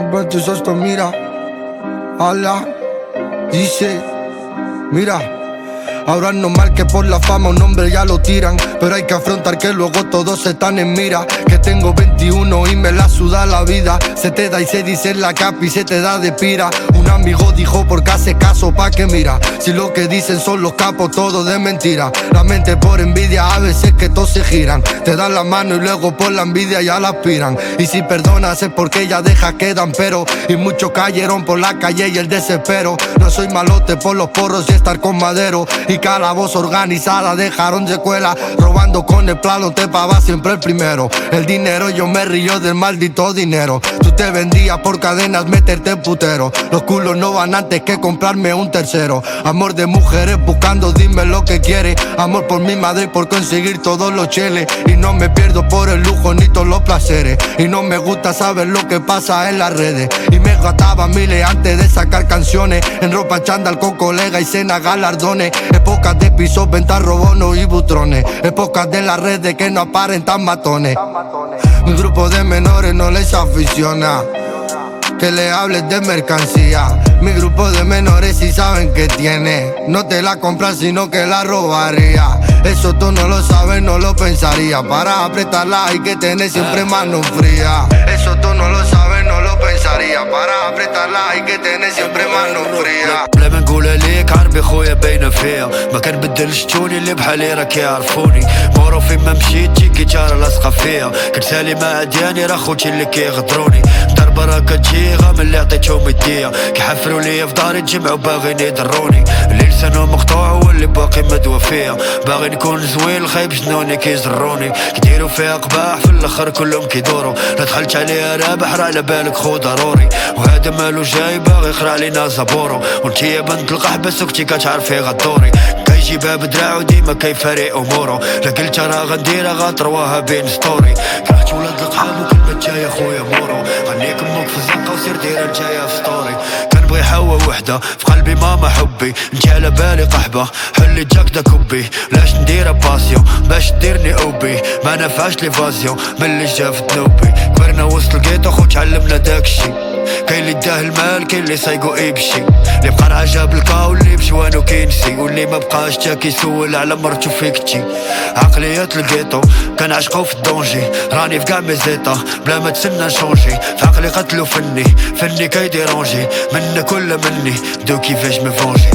Roberto Sosto, mira. Ala, dice, mira. Ahora es normal que por la fama un hombre ya lo tiran. Pero hay que afrontar que luego todos están en mira. Que tengo 21 y me la suda la vida. Se te da y se dice la capi y se te da de pira. Un amigo dijo porque hace caso pa' que mira. Si lo que dicen son los capos, todo de mentira. La mente por envidia, a veces que todos se giran. Te dan la mano y luego por la envidia ya la aspiran. Y si perdonas es porque ya deja quedan pero. Y muchos cayeron por la calle y el desespero. No soy malote por los porros y estar con madero. Y cada voz organizada dejaron secuela. Robando con el plano te pava siempre el primero. El dinero yo me río del maldito dinero. Tú te vendías por cadenas meterte en putero. Los culos no van antes que comprarme un tercero. Amor de mujeres buscando, dime lo que quiere. Amor por mi madre por conseguir todos los cheles. Y no me pierdo por el lujo ni todos los placeres. Y no me gusta saber lo que pasa en las redes. Y me gastaba miles antes de sacar canciones. En ropa chándal con colega y cena galardones. Épocas de pisos, ventas, robonos y butrones. Épocas de las redes que no aparentan matones. Mi grupo de menores no les aficiona que le hables de mercancía. Mi grupo de menores si saben que tiene. No te la compras, sino que la robaría. Eso tú no lo sabes, no lo pensaría. Para apretarla hay que tener siempre mano fría. Eso tú no lo sabes, no lo pensaría. Para apretarla hay que tener siempre mano fría. كعربي خويا باينة فيها ما كان بدل شتوني اللي بحالي راك يعرفوني مورو فين ما مشيت تيكي جارة لاصقة فيها كنت سالي مع عدياني راه خوتي اللي كيغدروني. ضربه راه كتجي غا من اللي عطيتهم يديا كيحفروا ليا في داري تجمعوا باغيين يضروني. اللي لسانو مقطوع هو اللي باقي مدوى فيها باغي نكون زوين الخايب جنوني كيزروني. كيديروا فيها قباح في الأخر كلهم كيدوروا لا دخلت عليها رابح راه على بالك خو ضروري. وهذا مالو جاي باغي يقرا علينا زبورو. وانتي بنت القحبه سكتي كتعرفي غدوري. كيجيبها بدراعو ديما كيفارق أمورو. لا قلت راه غنديرها غترواها بين ستوري. كرهت ولاد القحاب وكلمة جاية خويا مورو. خليك أمك في الزنقة وسير ديرها جاية في ستوري كنبغي حوا وحدة في قلبي ماما حبي. انت على بالي قحبة حلي جاكدا كوبي. لاش نديرها باسيون باش ديرني أوبي. ما نفعش ليفازيون ملي جا في ذنوبي كبرنا وسط الكيتو خو تعلمنا داكشي كاين اللي داه المال كاين اللي سايقو يمشي. اللي بقى راه الكا واللي بجوانو كينسي. واللي ما بقاش تا كيسول على مرتو فيكتي عقليات الكيتو كنعشقو في الدونجي. راني في كاع ميزيتا بلا ما تسنى نشونجي. في عقلي قتلو فني فني كيديرونجي منك ولا مني دو كيفاش مي فونجي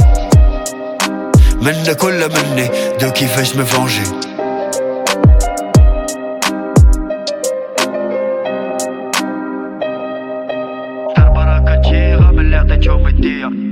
منك ولا مني دو كيفاش مي mierda yo deal.